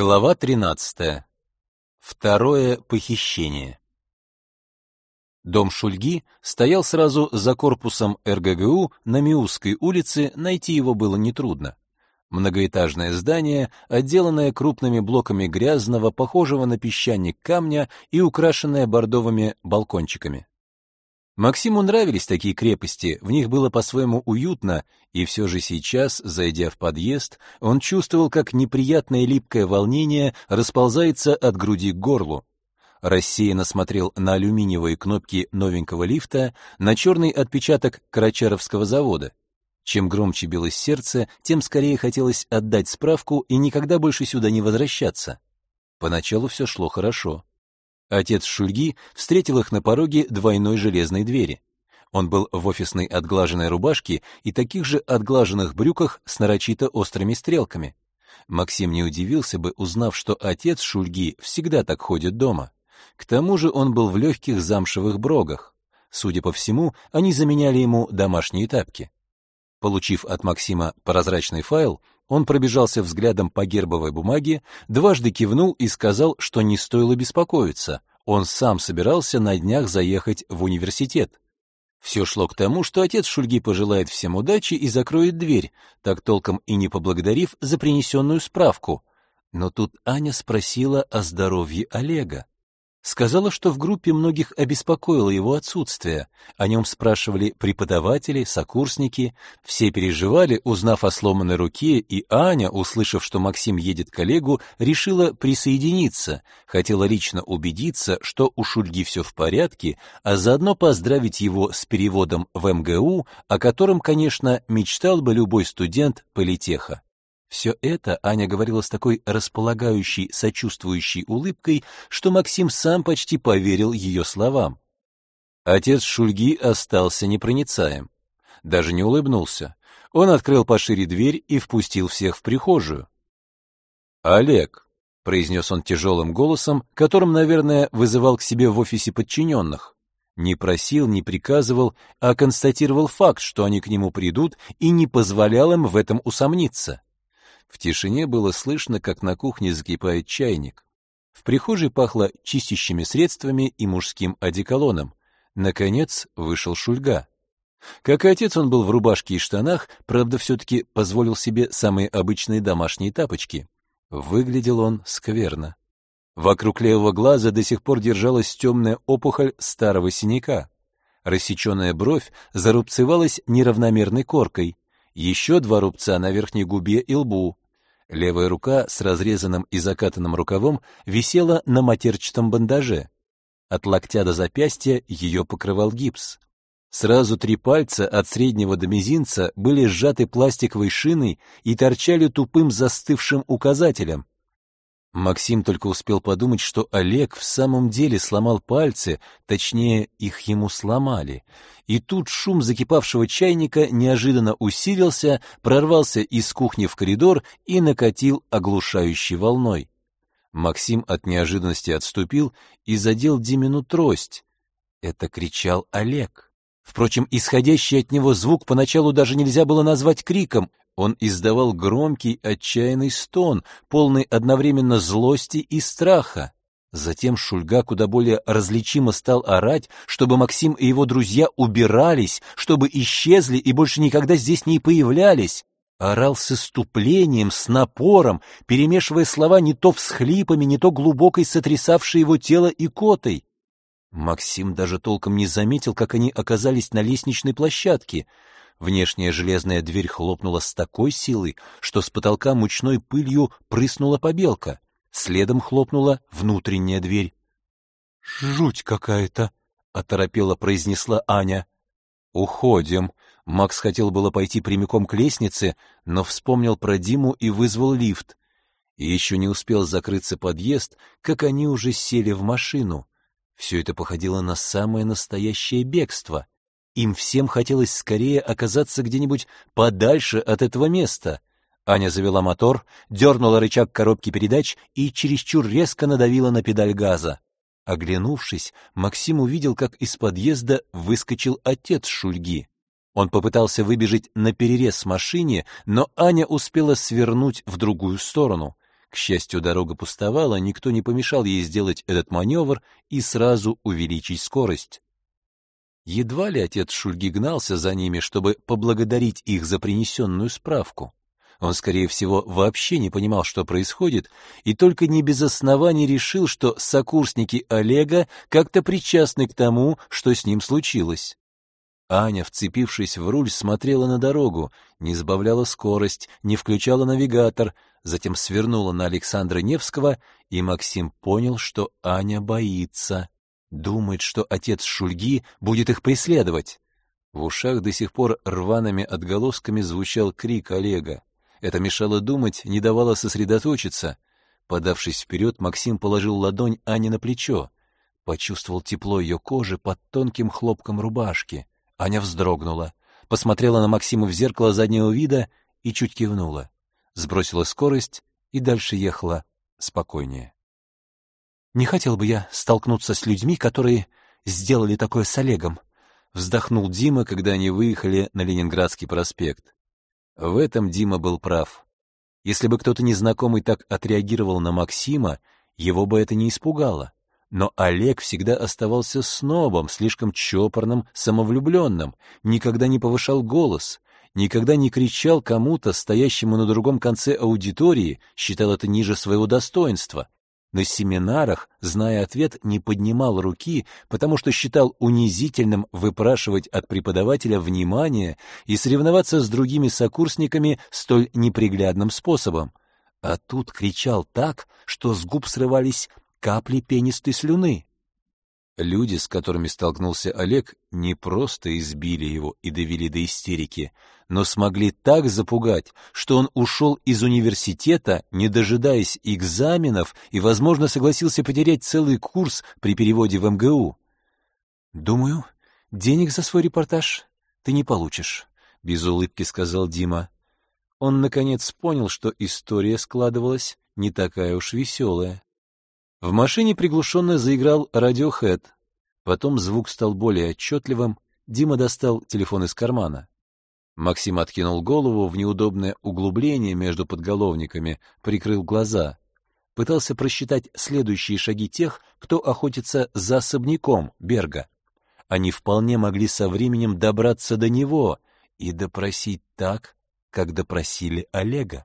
Глава 13. Второе похищение. Дом Шульги стоял сразу за корпусом РГГУ на Миусской улице, найти его было нетрудно. Многоэтажное здание, отделанное крупными блоками грязного, похожего на песчаник камня и украшенное бордовыми балкончиками. Максиму нравились такие крепости, в них было по-своему уютно, и все же сейчас, зайдя в подъезд, он чувствовал, как неприятное липкое волнение расползается от груди к горлу. Рассеянно смотрел на алюминиевые кнопки новенького лифта, на черный отпечаток Карачаровского завода. Чем громче билось сердце, тем скорее хотелось отдать справку и никогда больше сюда не возвращаться. Поначалу все шло хорошо. Отец Шульги встретил их на пороге двойной железной двери. Он был в офисной отглаженной рубашке и таких же отглаженных брюках с нарочито острыми стрелками. Максим не удивился бы, узнав, что отец Шульги всегда так ходит дома. К тому же он был в легких замшевых брогах. Судя по всему, они заменяли ему домашние тапки. Получив от Максима прозрачный файл, он пробежался взглядом по гербовой бумаге, дважды кивнул и сказал, что не стоило беспокоиться. Он сам собирался на днях заехать в университет. Все шло к тому, что отец Шульги пожелает всем удачи и закроет дверь, так толком и не поблагодарив за принесенную справку. Но тут Аня спросила о здоровье Олега. Сказала, что в группе многих обеспокоило его отсутствие. О нем спрашивали преподаватели, сокурсники. Все переживали, узнав о сломанной руке, и Аня, услышав, что Максим едет к коллегу, решила присоединиться, хотела лично убедиться, что у Шульги все в порядке, а заодно поздравить его с переводом в МГУ, о котором, конечно, мечтал бы любой студент политеха. Все это Аня говорила с такой располагающей, сочувствующей улыбкой, что Максим сам почти поверил ее словам. Отец Шульги остался непроницаем. Даже не улыбнулся. Он открыл пошире дверь и впустил всех в прихожую. «Олег», — произнес он тяжелым голосом, которым, наверное, вызывал к себе в офисе подчиненных. Не просил, не приказывал, а констатировал факт, что они к нему придут, и не позволял им в этом усомниться. В тишине было слышно, как на кухне закипает чайник. В прихожей пахло чистящими средствами и мужским одеколоном. Наконец вышел Шульга. Как и отец, он был в рубашке и штанах, правда, все-таки позволил себе самые обычные домашние тапочки. Выглядел он скверно. Вокруг левого глаза до сих пор держалась темная опухоль старого синяка. Рассеченная бровь зарубцевалась неравномерной коркой. Еще два рубца на верхней губе и лбу. Левая рука с разрезанным и закатанным рукавом висела на матерчатом бандаже. От локтя до запястья ее покрывал гипс. Сразу три пальца от среднего до мизинца были сжаты пластиковой шиной и торчали тупым застывшим указателем. Максим только успел подумать, что Олег в самом деле сломал пальцы, точнее, их ему сломали. И тут шум закипавшего чайника неожиданно усилился, прорвался из кухни в коридор и накатил оглушающей волной. Максим от неожиданности отступил и задел Димину трость. Это кричал Олег. Впрочем, исходящий от него звук поначалу даже нельзя было назвать криком. Он издавал громкий, отчаянный стон, полный одновременно злости и страха. Затем Шульга куда более различимо стал орать, чтобы Максим и его друзья убирались, чтобы исчезли и больше никогда здесь не появлялись. Орал с иступлением, с напором, перемешивая слова не то всхлипами, не то глубокой сотрясавшей его тело и котой. Максим даже толком не заметил, как они оказались на лестничной площадке — Внешняя железная дверь хлопнула с такой силой, что с потолка мучной пылью прыснула побелка. Следом хлопнула внутренняя дверь. «Жуть какая-то!» — оторопело произнесла Аня. «Уходим!» Макс хотел было пойти прямиком к лестнице, но вспомнил про Диму и вызвал лифт. И еще не успел закрыться подъезд, как они уже сели в машину. Все это походило на самое настоящее бегство — им всем хотелось скорее оказаться где-нибудь подальше от этого места. Аня завела мотор, дернула рычаг коробки передач и чересчур резко надавила на педаль газа. Оглянувшись, Максим увидел, как из подъезда выскочил отец Шульги. Он попытался выбежать на перерез машине, но Аня успела свернуть в другую сторону. К счастью, дорога пустовала, никто не помешал ей сделать этот маневр и сразу увеличить скорость. Едва ли отец Шульги гнался за ними, чтобы поблагодарить их за принесенную справку. Он, скорее всего, вообще не понимал, что происходит, и только не без оснований решил, что сокурсники Олега как-то причастны к тому, что с ним случилось. Аня, вцепившись в руль, смотрела на дорогу, не сбавляла скорость, не включала навигатор, затем свернула на Александра Невского, и Максим понял, что Аня боится, думает, что отец Шульги будет их преследовать. В ушах до сих пор рваными отголосками звучал крик Олега. Это мешало думать, не давало сосредоточиться. Подавшись вперед, Максим положил ладонь Ане на плечо. Почувствовал тепло ее кожи под тонким хлопком рубашки. Аня вздрогнула, посмотрела на Максима в зеркало заднего вида и чуть кивнула. Сбросила скорость и дальше ехала спокойнее. «Не хотел бы я столкнуться с людьми, которые сделали такое с Олегом», вздохнул Дима, когда они выехали на Ленинградский проспект. В этом Дима был прав. Если бы кто-то незнакомый так отреагировал на Максима, его бы это не испугало. Но Олег всегда оставался снобом, слишком чопорным, самовлюбленным, никогда не повышал голос, никогда не кричал кому-то, стоящему на другом конце аудитории, считал это ниже своего достоинства. На семинарах, зная ответ, не поднимал руки, потому что считал унизительным выпрашивать от преподавателя внимание и соревноваться с другими сокурсниками столь неприглядным способом. А тут кричал так, что с губ срывались капли пенистой слюны. Люди, с которыми столкнулся Олег, не просто избили его и довели до истерики, но смогли так запугать, что он ушел из университета, не дожидаясь экзаменов, и, возможно, согласился потерять целый курс при переводе в МГУ. «Думаю, денег за свой репортаж ты не получишь», — без улыбки сказал Дима. Он, наконец, понял, что история складывалась не такая уж веселая. В машине приглушенно заиграл Radiohead. Потом звук стал более отчетливым. Дима достал телефон из кармана. Максим откинул голову в неудобное углубление между подголовниками, прикрыл глаза. Пытался просчитать следующие шаги тех, кто охотится за особняком Берга. Они вполне могли со временем добраться до него и допросить так, как допросили Олега.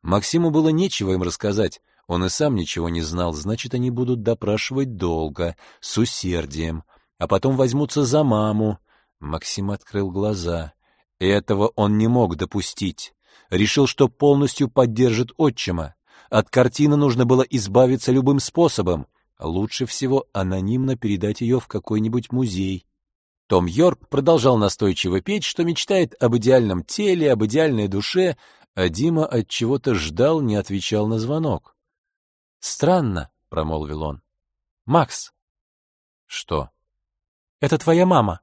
Максиму было нечего им рассказать, он и сам ничего не знал, значит, они будут допрашивать долго, с усердием, а потом возьмутся за маму. Максим открыл глаза. Этого он не мог допустить. Решил, что полностью поддержит отчима. От картины нужно было избавиться любым способом. Лучше всего анонимно передать ее в какой-нибудь музей. Том Йорк продолжал настойчиво петь, что мечтает об идеальном теле, об идеальной душе, а Дима от чего-то ждал, не отвечал на звонок. Странно, промолвил он. Макс. Что? Это твоя мама.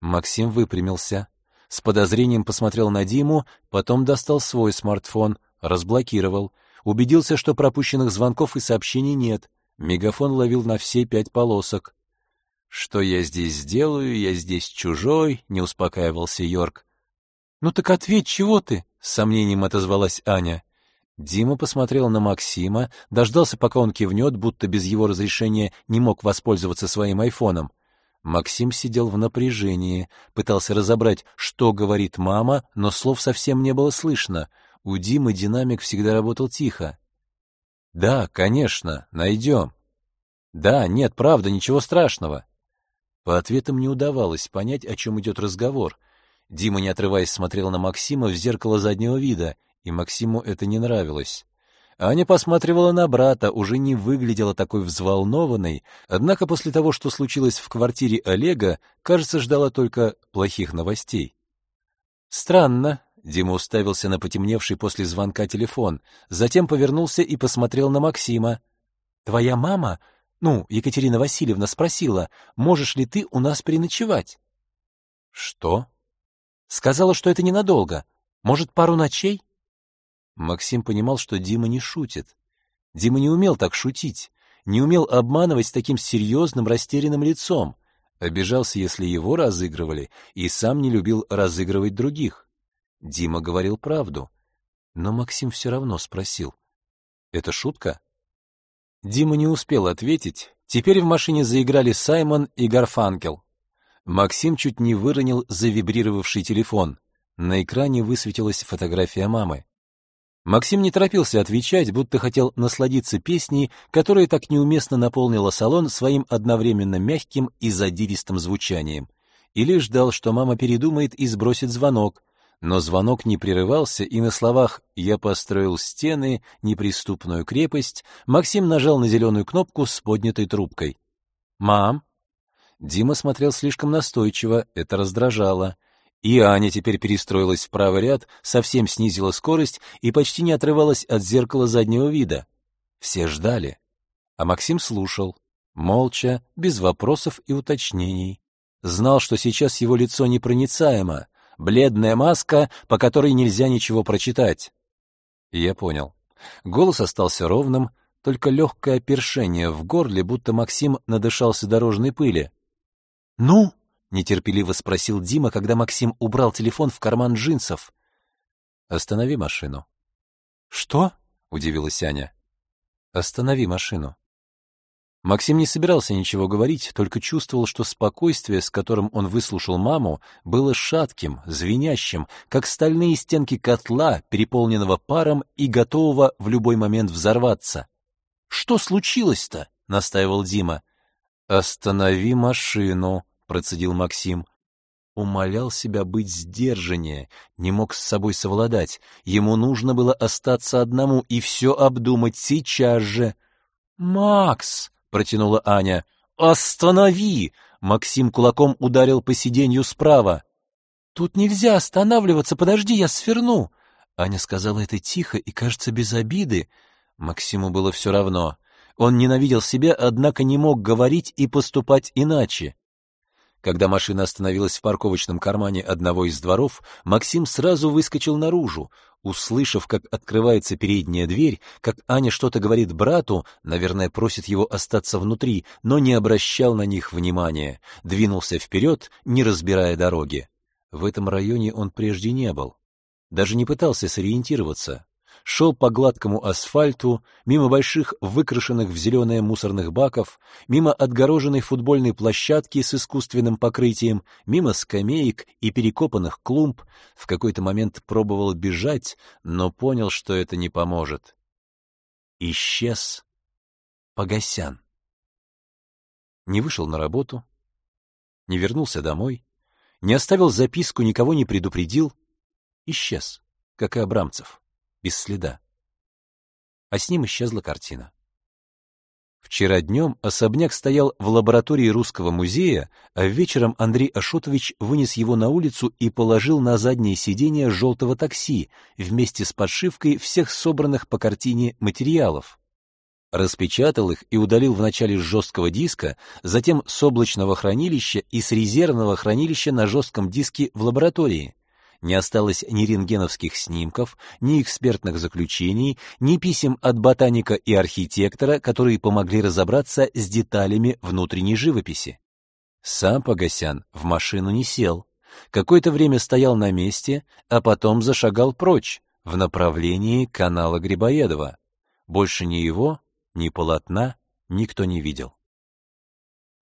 Максим выпрямился, с подозрением посмотрел на Диму, потом достал свой смартфон, разблокировал, убедился, что пропущенных звонков и сообщений нет. Мегафон ловил на все пять полосок. Что я здесь сделаю? Я здесь чужой, не успокаивался Йорк. Ну так ответь, чего ты? с сомнением отозвалась Аня. Дима посмотрел на Максима, дождался, пока он кивнет, будто без его разрешения не мог воспользоваться своим айфоном. Максим сидел в напряжении, пытался разобрать, что говорит мама, но слов совсем не было слышно. У Димы динамик всегда работал тихо. «Да, конечно, найдем». «Да, нет, правда, ничего страшного». По ответам не удавалось понять, о чем идет разговор. Дима, не отрываясь, смотрел на Максима в зеркало заднего вида — и Максиму это не нравилось. Аня посматривала на брата, уже не выглядела такой взволнованной, однако после того, что случилось в квартире Олега, кажется, ждала только плохих новостей. Странно, Дима уставился на потемневший после звонка телефон, затем повернулся и посмотрел на Максима. Твоя мама, ну, Екатерина Васильевна спросила, можешь ли ты у нас переночевать? Что? Сказала, что это ненадолго. Может, пару ночей? Максим понимал, что Дима не шутит. Дима не умел так шутить, не умел обманывать с таким серьезным, растерянным лицом. Обижался, если его разыгрывали, и сам не любил разыгрывать других. Дима говорил правду. Но Максим все равно спросил. Это шутка? Дима не успел ответить. Теперь в машине заиграли Саймон и Гарфанкел. Максим чуть не выронил завибрировавший телефон. На экране высветилась фотография мамы. Максим не торопился отвечать, будто хотел насладиться песней, которая так неуместно наполнила салон своим одновременно мягким и задиристым звучанием, или ждал, что мама передумает и сбросит звонок, но звонок не прерывался, и на словах «я построил стены, неприступную крепость» Максим нажал на зеленую кнопку с поднятой трубкой. «Мам?» Дима смотрел слишком настойчиво, это раздражало. И Аня теперь перестроилась в правый ряд, совсем снизила скорость и почти не отрывалась от зеркала заднего вида. Все ждали. А Максим слушал, молча, без вопросов и уточнений. Знал, что сейчас его лицо непроницаемо, бледная маска, по которой нельзя ничего прочитать. Я понял. Голос остался ровным, только легкое першение в горле, будто Максим надышался дорожной пыли. «Ну?» — нетерпеливо спросил Дима, когда Максим убрал телефон в карман джинсов. «Останови машину». «Что?» — удивилась Аня. «Останови машину». Максим не собирался ничего говорить, только чувствовал, что спокойствие, с которым он выслушал маму, было шатким, звенящим, как стальные стенки котла, переполненного паром и готового в любой момент взорваться. «Что случилось-то?» — настаивал Дима. «Останови машину», — процедил Максим. Умолял себя быть сдержаннее, не мог с собой совладать. Ему нужно было остаться одному и все обдумать сейчас же. «Макс!» — протянула Аня. «Останови!» — Максим кулаком ударил по сиденью справа. «Тут нельзя останавливаться, подожди, я сверну!» Аня сказала это тихо и, кажется, без обиды. Максиму было все равно. Он ненавидел себя, однако не мог говорить и поступать иначе. Когда машина остановилась в парковочном кармане одного из дворов, Максим сразу выскочил наружу. Услышав, как открывается передняя дверь, как Аня что-то говорит брату, наверное, просит его остаться внутри, но не обращал на них внимания, двинулся вперед, не разбирая дороги. В этом районе он прежде не был. Даже не пытался сориентироваться шел по гладкому асфальту, мимо больших выкрашенных в зеленое мусорных баков, мимо отгороженной футбольной площадки с искусственным покрытием, мимо скамеек и перекопанных клумб, в какой-то момент пробовал бежать, но понял, что это не поможет. Исчез Погосян. Не вышел на работу, не вернулся домой, не оставил записку, никого не предупредил, исчез, как и Абрамцев без следа. А с ним исчезла картина. Вчера днем особняк стоял в лаборатории Русского музея, а вечером Андрей Ашотович вынес его на улицу и положил на заднее сиденье желтого такси вместе с подшивкой всех собранных по картине материалов. Распечатал их и удалил вначале с жесткого диска, затем с облачного хранилища и с резервного хранилища на жестком диске в лаборатории не осталось ни рентгеновских снимков, ни экспертных заключений, ни писем от ботаника и архитектора, которые помогли разобраться с деталями внутренней живописи. Сам Погосян в машину не сел. Какое-то время стоял на месте, а потом зашагал прочь, в направлении канала Грибоедова. Больше ни его, ни полотна никто не видел.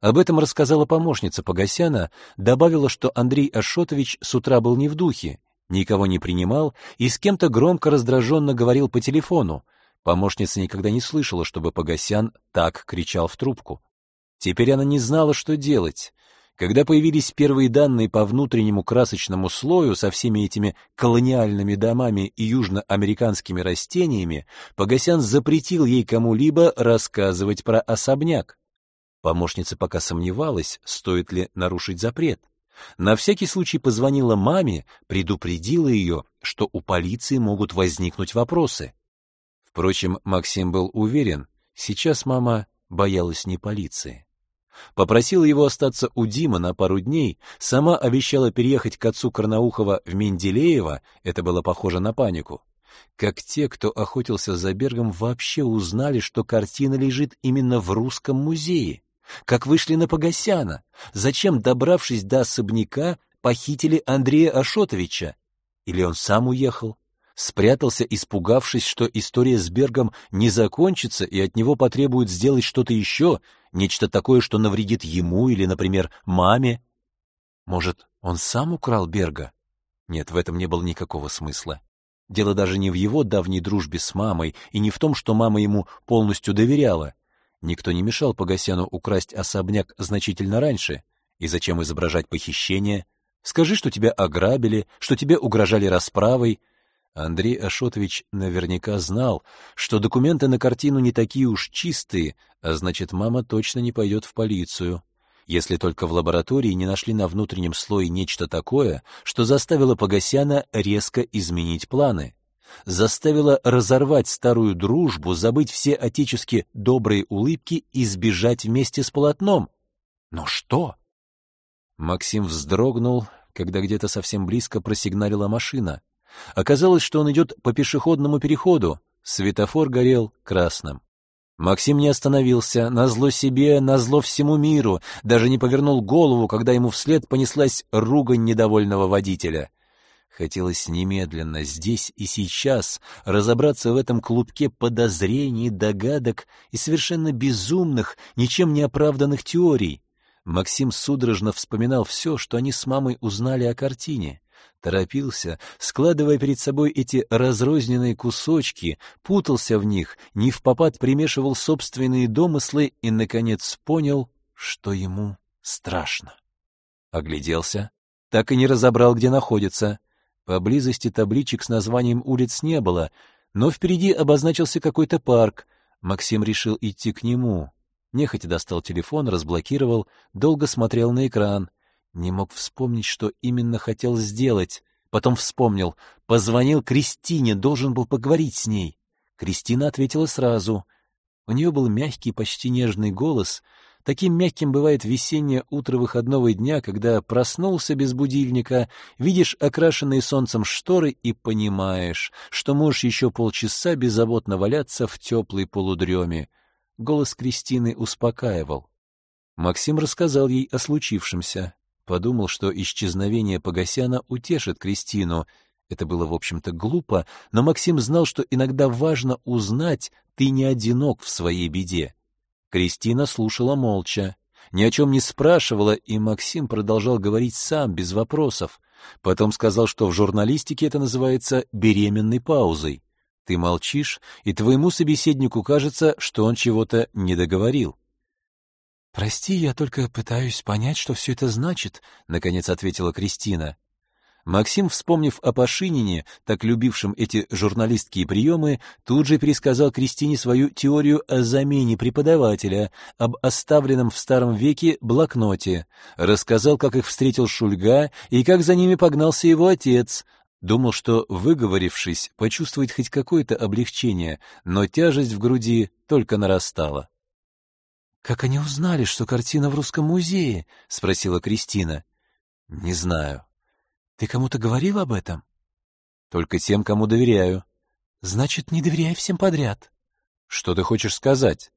Об этом рассказала помощница Погосяна, добавила, что Андрей Ашотович с утра был не в духе, никого не принимал и с кем-то громко раздраженно говорил по телефону. Помощница никогда не слышала, чтобы Погосян так кричал в трубку. Теперь она не знала, что делать. Когда появились первые данные по внутреннему красочному слою со всеми этими колониальными домами и южноамериканскими растениями, Погосян запретил ей кому-либо рассказывать про особняк. Помощница пока сомневалась, стоит ли нарушить запрет. На всякий случай позвонила маме, предупредила ее, что у полиции могут возникнуть вопросы. Впрочем, Максим был уверен, сейчас мама боялась не полиции. Попросила его остаться у Дима на пару дней, сама обещала переехать к отцу Карнаухова в Менделеево, это было похоже на панику. Как те, кто охотился за Бергом, вообще узнали, что картина лежит именно в русском музее. Как вышли на Погосяна? Зачем, добравшись до особняка, похитили Андрея Ашотовича? Или он сам уехал? спрятался, испугавшись, что история с Бергом не закончится и от него потребуют сделать что-то еще, нечто такое, что навредит ему или, например, маме. Может, он сам украл Берга? Нет, в этом не было никакого смысла. Дело даже не в его давней дружбе с мамой и не в том, что мама ему полностью доверяла. Никто не мешал Погосяну украсть особняк значительно раньше. И зачем изображать похищение? Скажи, что тебя ограбили, что тебе угрожали расправой. Андрей Ашотович наверняка знал, что документы на картину не такие уж чистые, а значит, мама точно не пойдет в полицию. Если только в лаборатории не нашли на внутреннем слое нечто такое, что заставило Погосяна резко изменить планы заставило разорвать старую дружбу, забыть все отечески добрые улыбки и сбежать вместе с полотном. Но что? Максим вздрогнул, когда где-то совсем близко просигналила машина. Оказалось, что он идет по пешеходному переходу. Светофор горел красным. Максим не остановился, назло себе, назло всему миру, даже не повернул голову, когда ему вслед понеслась ругань недовольного водителя. Хотелось немедленно, здесь и сейчас, разобраться в этом клубке подозрений, догадок и совершенно безумных, ничем не оправданных теорий. Максим судорожно вспоминал все, что они с мамой узнали о картине. Торопился, складывая перед собой эти разрозненные кусочки, путался в них, не в попад примешивал собственные домыслы и, наконец, понял, что ему страшно. Огляделся, так и не разобрал, где находится. Поблизости табличек с названием улиц не было, но впереди обозначился какой-то парк. Максим решил идти к нему. Нехотя достал телефон, разблокировал, долго смотрел на экран. Не мог вспомнить, что именно хотел сделать. Потом вспомнил. Позвонил Кристине, должен был поговорить с ней. Кристина ответила сразу. У нее был мягкий, почти нежный голос. Таким мягким бывает весеннее утро выходного дня, когда проснулся без будильника, видишь окрашенные солнцем шторы и понимаешь, что можешь еще полчаса беззаботно валяться в теплой полудреме. Голос Кристины успокаивал. Максим рассказал ей о случившемся. Подумал, что исчезновение Погосяна утешит Кристину. Это было, в общем-то, глупо, но Максим знал, что иногда важно узнать, ты не одинок в своей беде. Кристина слушала молча, ни о чем не спрашивала, и Максим продолжал говорить сам, без вопросов. Потом сказал, что в журналистике это называется беременной паузой. Ты молчишь, и твоему собеседнику кажется, что он чего-то не договорил. Прости, я только пытаюсь понять, что все это значит, наконец ответила Кристина. Максим, вспомнив о Пашинине, так любившем эти журналистские приемы, тут же пересказал Кристине свою теорию о замене преподавателя, об оставленном в старом веке блокноте, рассказал, как их встретил Шульга и как за ними погнался его отец, Думал, что, выговорившись, почувствует хоть какое-то облегчение, но тяжесть в груди только нарастала. «Как они узнали, что картина в Русском музее?» — спросила Кристина. «Не знаю. Ты кому-то говорил об этом?» «Только тем, кому доверяю». «Значит, не доверяй всем подряд». «Что ты хочешь сказать?»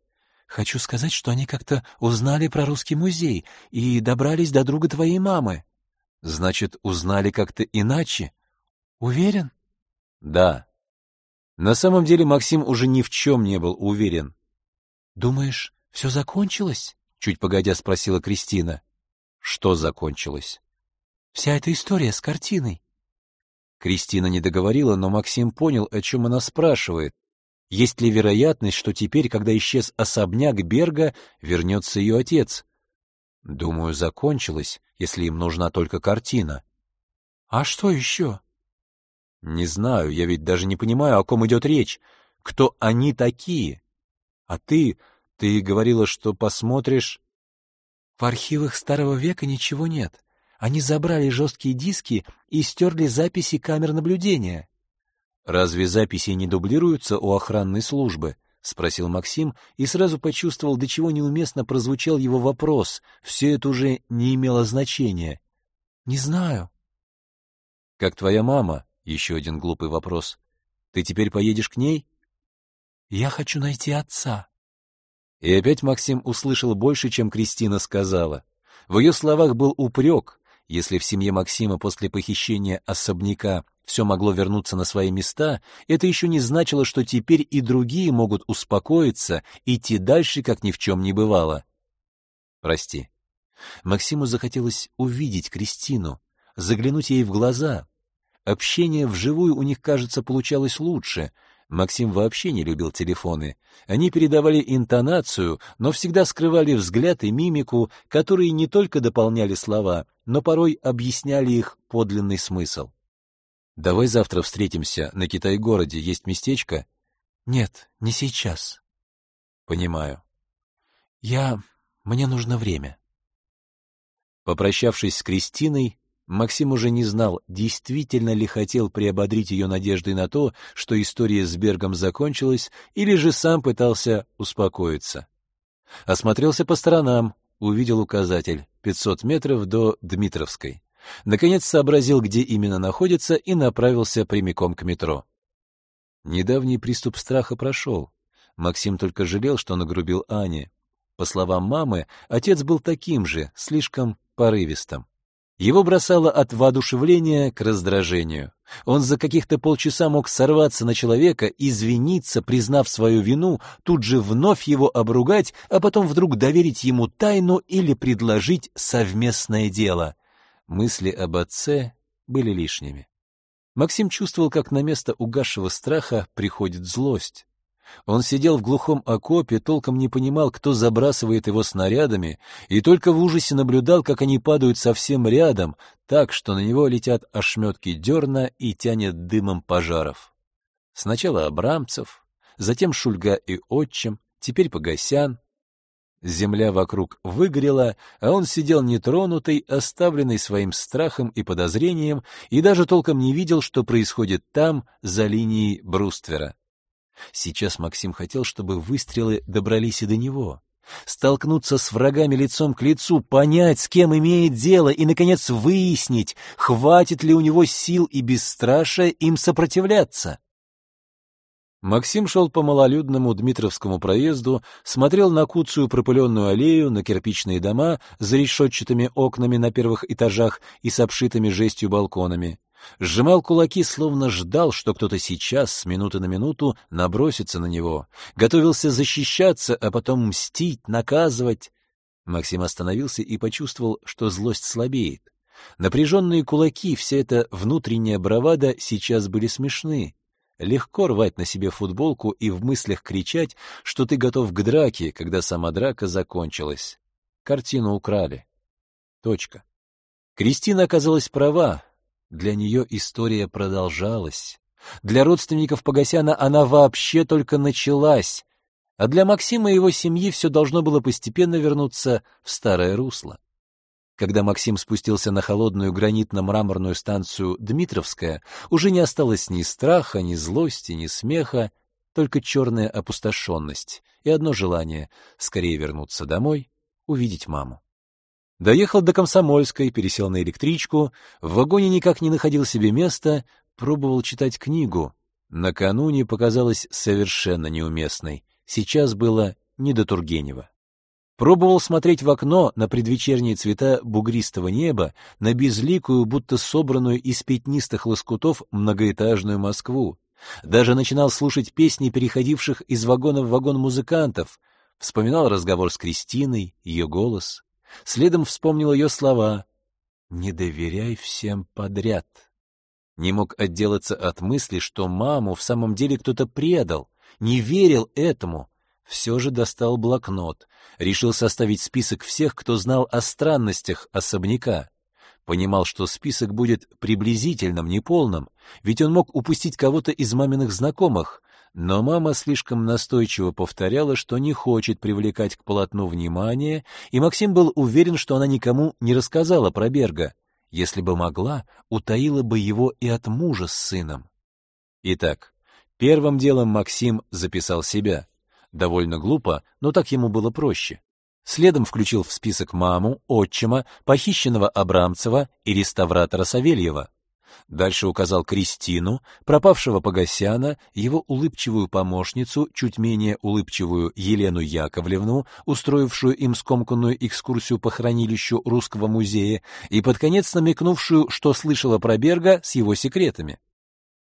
«Хочу сказать, что они как-то узнали про Русский музей и добрались до друга твоей мамы». «Значит, узнали как-то иначе?» Уверен? Да. На самом деле Максим уже ни в чем не был уверен. Думаешь, все закончилось? Чуть погодя спросила Кристина. Что закончилось? Вся эта история с картиной. Кристина не договорила, но Максим понял, о чем она спрашивает. Есть ли вероятность, что теперь, когда исчез особняк Берга, вернется ее отец? Думаю, закончилось, если им нужна только картина. А что еще? Не знаю, я ведь даже не понимаю, о ком идет речь. Кто они такие? А ты, ты говорила, что посмотришь... В архивах Старого века ничего нет. Они забрали жесткие диски и стерли записи камер наблюдения. Разве записи не дублируются у охранной службы? — спросил Максим и сразу почувствовал, до чего неуместно прозвучал его вопрос. Все это уже не имело значения. — Не знаю. — Как твоя мама? Еще один глупый вопрос. Ты теперь поедешь к ней? Я хочу найти отца. И опять Максим услышал больше, чем Кристина сказала. В ее словах был упрек. Если в семье Максима после похищения особняка все могло вернуться на свои места, это еще не значило, что теперь и другие могут успокоиться, идти дальше, как ни в чем не бывало. Прости. Максиму захотелось увидеть Кристину, заглянуть ей в глаза. Общение вживую у них, кажется, получалось лучше. Максим вообще не любил телефоны. Они передавали интонацию, но всегда скрывали взгляд и мимику, которые не только дополняли слова, но порой объясняли их подлинный смысл. «Давай завтра встретимся на Китай-городе. Есть местечко?» «Нет, не сейчас». «Понимаю». «Я... Мне нужно время». Попрощавшись с Кристиной, Максим уже не знал, действительно ли хотел приободрить ее надеждой на то, что история с Бергом закончилась, или же сам пытался успокоиться. Осмотрелся по сторонам, увидел указатель — 500 метров до Дмитровской. Наконец сообразил, где именно находится, и направился прямиком к метро. Недавний приступ страха прошел. Максим только жалел, что нагрубил Ане. По словам мамы, отец был таким же, слишком порывистым. Его бросало от воодушевления к раздражению. Он за каких-то полчаса мог сорваться на человека, извиниться, признав свою вину, тут же вновь его обругать, а потом вдруг доверить ему тайну или предложить совместное дело. Мысли об отце были лишними. Максим чувствовал, как на место угасшего страха приходит злость. Он сидел в глухом окопе, толком не понимал, кто забрасывает его снарядами, и только в ужасе наблюдал, как они падают совсем рядом, так, что на него летят ошметки дерна и тянет дымом пожаров. Сначала Абрамцев, затем Шульга и Отчим, теперь Погосян. Земля вокруг выгорела, а он сидел нетронутый, оставленный своим страхом и подозрением, и даже толком не видел, что происходит там, за линией бруствера. Сейчас Максим хотел, чтобы выстрелы добрались и до него. Столкнуться с врагами лицом к лицу, понять, с кем имеет дело, и, наконец, выяснить, хватит ли у него сил и бесстрашия им сопротивляться. Максим шел по малолюдному Дмитровскому проезду, смотрел на куцую пропыленную аллею, на кирпичные дома за решетчатыми окнами на первых этажах и с обшитыми жестью балконами. Сжимал кулаки, словно ждал, что кто-то сейчас, с минуты на минуту, набросится на него. Готовился защищаться, а потом мстить, наказывать. Максим остановился и почувствовал, что злость слабеет. Напряженные кулаки, вся эта внутренняя бравада сейчас были смешны. Легко рвать на себе футболку и в мыслях кричать, что ты готов к драке, когда сама драка закончилась. Картину украли. Точка. Кристина оказалась права, для нее история продолжалась. Для родственников Погосяна она вообще только началась, а для Максима и его семьи все должно было постепенно вернуться в старое русло. Когда Максим спустился на холодную гранитно-мраморную станцию Дмитровская, уже не осталось ни страха, ни злости, ни смеха, только черная опустошенность и одно желание — скорее вернуться домой, увидеть маму. Доехал до Комсомольской, пересел на электричку, в вагоне никак не находил себе места, пробовал читать книгу. Накануне показалось совершенно неуместной. Сейчас было не до Тургенева. Пробовал смотреть в окно на предвечерние цвета бугристого неба, на безликую, будто собранную из пятнистых лоскутов многоэтажную Москву. Даже начинал слушать песни переходивших из вагона в вагон музыкантов. Вспоминал разговор с Кристиной, ее голос. Следом вспомнил ее слова «Не доверяй всем подряд». Не мог отделаться от мысли, что маму в самом деле кто-то предал, не верил этому. Все же достал блокнот, решил составить список всех, кто знал о странностях особняка. Понимал, что список будет приблизительным, неполным, ведь он мог упустить кого-то из маминых знакомых, но мама слишком настойчиво повторяла, что не хочет привлекать к полотну внимание, и Максим был уверен, что она никому не рассказала про Берга. Если бы могла, утаила бы его и от мужа с сыном. Итак, первым делом Максим записал себя. Довольно глупо, но так ему было проще. Следом включил в список маму, отчима, похищенного Абрамцева и реставратора Савельева. Дальше указал Кристину, пропавшего Погосяна, его улыбчивую помощницу, чуть менее улыбчивую Елену Яковлевну, устроившую им скомканную экскурсию по хранилищу Русского музея, и под конец намекнувшую, что слышала про Берга с его секретами.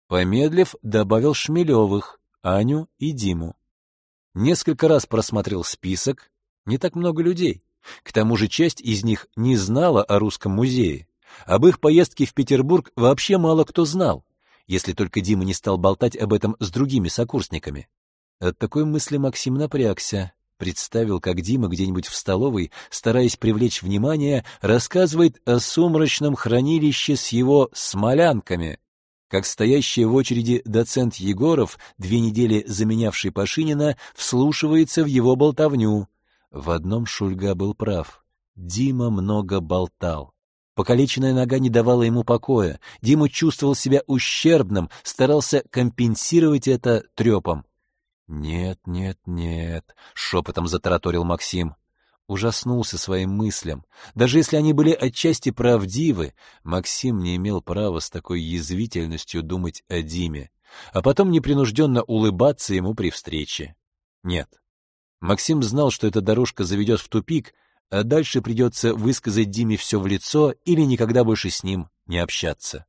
Помедлив, добавил Шмелевых, Аню и Диму. Несколько раз просмотрел список, не так много людей. К тому же часть из них не знала о русском музее. Об их поездке в Петербург вообще мало кто знал, если только Дима не стал болтать об этом с другими сокурсниками. От такой мысли Максим напрягся. Представил, как Дима где-нибудь в столовой, стараясь привлечь внимание, рассказывает о сумрачном хранилище с его смолянками. Как стоящий в очереди доцент Егоров, две недели заменявший Пашинина, вслушивается в его болтовню. В одном Шульга был прав. Дима много болтал. Покалеченная нога не давала ему покоя. Дима чувствовал себя ущербным, старался компенсировать это трепом. «Нет, нет, нет», — шепотом затараторил Максим. Ужаснулся своим мыслям. Даже если они были отчасти правдивы, Максим не имел права с такой язвительностью думать о Диме, а потом непринужденно улыбаться ему при встрече. Нет. Максим знал, что эта дорожка заведет в тупик, а дальше придется высказать Диме все в лицо или никогда больше с ним не общаться.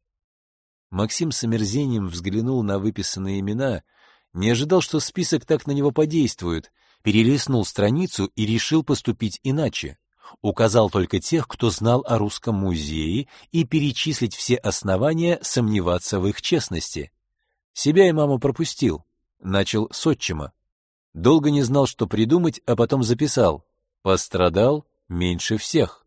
Максим с омерзением взглянул на выписанные имена — не ожидал, что список так на него подействует, перелистнул страницу и решил поступить иначе. Указал только тех, кто знал о русском музее, и перечислить все основания сомневаться в их честности. Себя и маму пропустил. Начал с отчима. Долго не знал, что придумать, а потом записал. Пострадал меньше всех.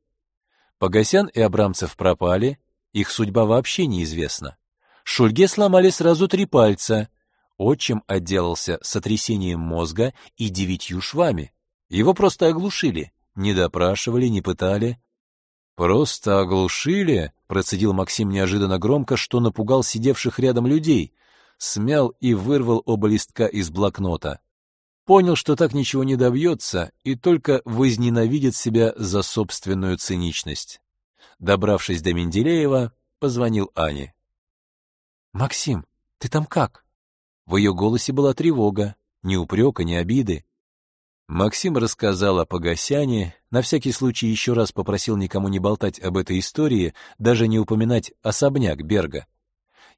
Погосян и Абрамцев пропали, их судьба вообще неизвестна. Шульге сломали сразу три пальца, Отчим отделался сотрясением мозга и девятью швами. Его просто оглушили, не допрашивали, не пытали. «Просто оглушили?» — процедил Максим неожиданно громко, что напугал сидевших рядом людей. Смял и вырвал оба листка из блокнота. Понял, что так ничего не добьется, и только возненавидит себя за собственную циничность. Добравшись до Менделеева, позвонил Ане. «Максим, ты там как?» В ее голосе была тревога, ни упрека, ни обиды. Максим рассказал о Погосяне, на всякий случай еще раз попросил никому не болтать об этой истории, даже не упоминать особняк Берга.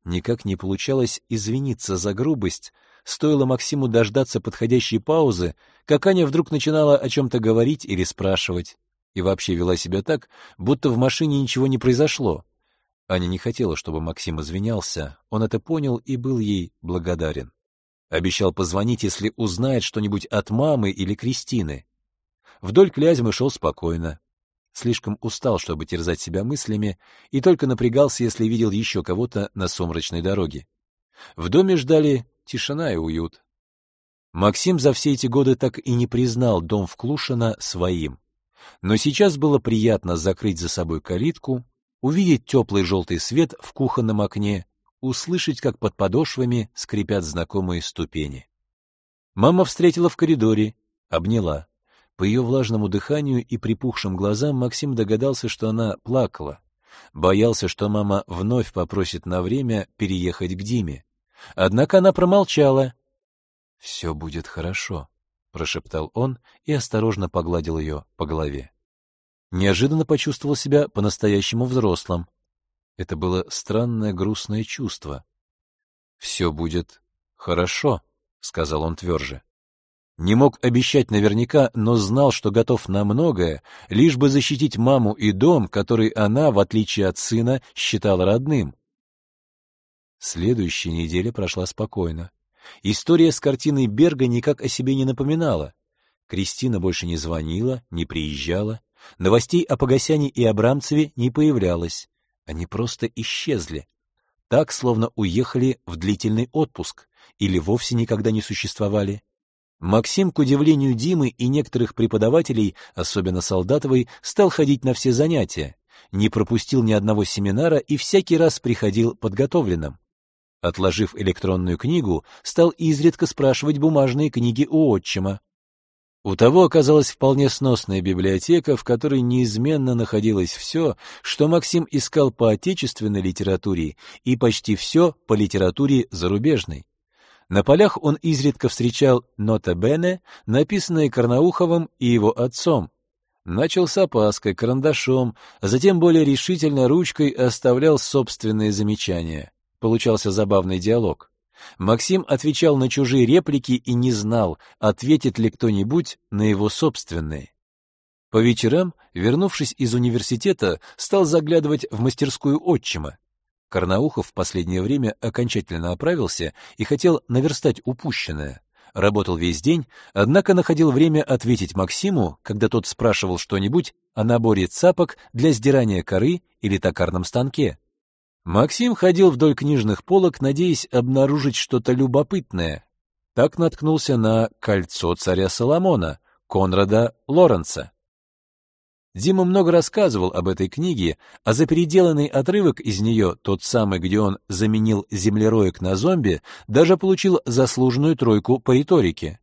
Никак не получалось извиниться за грубость, стоило Максиму дождаться подходящей паузы, как Аня вдруг начинала о чем-то говорить или спрашивать, и вообще вела себя так, будто в машине ничего не произошло. Аня не хотела, чтобы Максим извинялся, он это понял и был ей благодарен. Обещал позвонить, если узнает что-нибудь от мамы или Кристины. Вдоль Клязьмы шел спокойно. Слишком устал, чтобы терзать себя мыслями, и только напрягался, если видел еще кого-то на сумрачной дороге. В доме ждали тишина и уют. Максим за все эти годы так и не признал дом в Клушино своим. Но сейчас было приятно закрыть за собой калитку, увидеть теплый желтый свет в кухонном окне, услышать, как под подошвами скрипят знакомые ступени. Мама встретила в коридоре, обняла. По ее влажному дыханию и припухшим глазам Максим догадался, что она плакала. Боялся, что мама вновь попросит на время переехать к Диме. Однако она промолчала. «Все будет хорошо», — прошептал он и осторожно погладил ее по голове неожиданно почувствовал себя по-настоящему взрослым. Это было странное грустное чувство. «Все будет хорошо», — сказал он тверже. Не мог обещать наверняка, но знал, что готов на многое, лишь бы защитить маму и дом, который она, в отличие от сына, считала родным. Следующая неделя прошла спокойно. История с картиной Берга никак о себе не напоминала. Кристина больше не звонила, не приезжала. Новостей о Погосяне и Абрамцеве не появлялось. Они просто исчезли. Так, словно уехали в длительный отпуск или вовсе никогда не существовали. Максим, к удивлению Димы и некоторых преподавателей, особенно Солдатовой, стал ходить на все занятия, не пропустил ни одного семинара и всякий раз приходил подготовленным. Отложив электронную книгу, стал изредка спрашивать бумажные книги у отчима. У того оказалась вполне сносная библиотека, в которой неизменно находилось все, что Максим искал по отечественной литературе и почти все по литературе зарубежной. На полях он изредка встречал «Нота Бене», написанные Карнауховым и его отцом. Начал с опаской, карандашом, а затем более решительно ручкой оставлял собственные замечания. получался забавный диалог. Максим отвечал на чужие реплики и не знал, ответит ли кто-нибудь на его собственные. По вечерам, вернувшись из университета, стал заглядывать в мастерскую отчима. Карнаухов в последнее время окончательно оправился и хотел наверстать упущенное. Работал весь день, однако находил время ответить Максиму, когда тот спрашивал что-нибудь о наборе цапок для сдирания коры или токарном станке. Максим ходил вдоль книжных полок, надеясь обнаружить что-то любопытное. Так наткнулся на «Кольцо царя Соломона» Конрада Лоренца. Дима много рассказывал об этой книге, а за переделанный отрывок из нее, тот самый, где он заменил землероек на зомби, даже получил заслуженную тройку по риторике.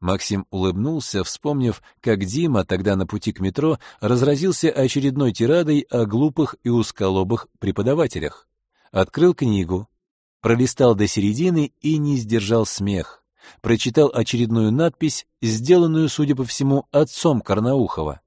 Максим улыбнулся, вспомнив, как Дима тогда на пути к метро разразился очередной тирадой о глупых и узколобых преподавателях. Открыл книгу, пролистал до середины и не сдержал смех. Прочитал очередную надпись, сделанную, судя по всему, отцом Карнаухова.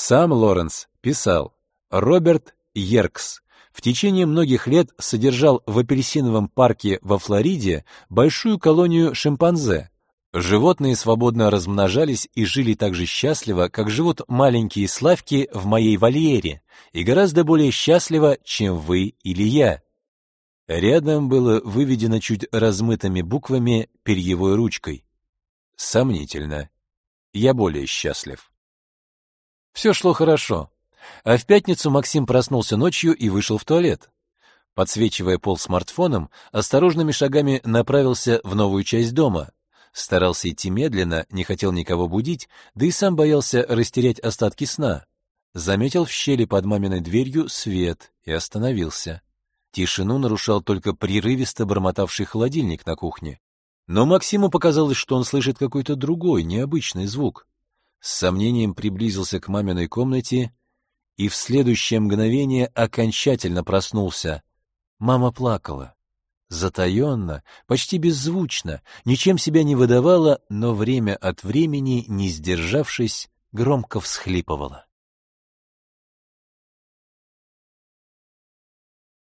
Сам Лоренс писал, Роберт Йеркс в течение многих лет содержал в апельсиновом парке во Флориде большую колонию шимпанзе. Животные свободно размножались и жили так же счастливо, как живут маленькие славки в моей вольере, и гораздо более счастливо, чем вы или я. Рядом было выведено чуть размытыми буквами перьевой ручкой. Сомнительно. Я более счастлив. Все шло хорошо. А в пятницу Максим проснулся ночью и вышел в туалет. Подсвечивая пол смартфоном, осторожными шагами направился в новую часть дома. Старался идти медленно, не хотел никого будить, да и сам боялся растерять остатки сна. Заметил в щели под маминой дверью свет и остановился. Тишину нарушал только прерывисто бормотавший холодильник на кухне. Но Максиму показалось, что он слышит какой-то другой, необычный звук с сомнением приблизился к маминой комнате и в следующее мгновение окончательно проснулся. Мама плакала. Затаенно, почти беззвучно, ничем себя не выдавала, но время от времени, не сдержавшись, громко всхлипывала.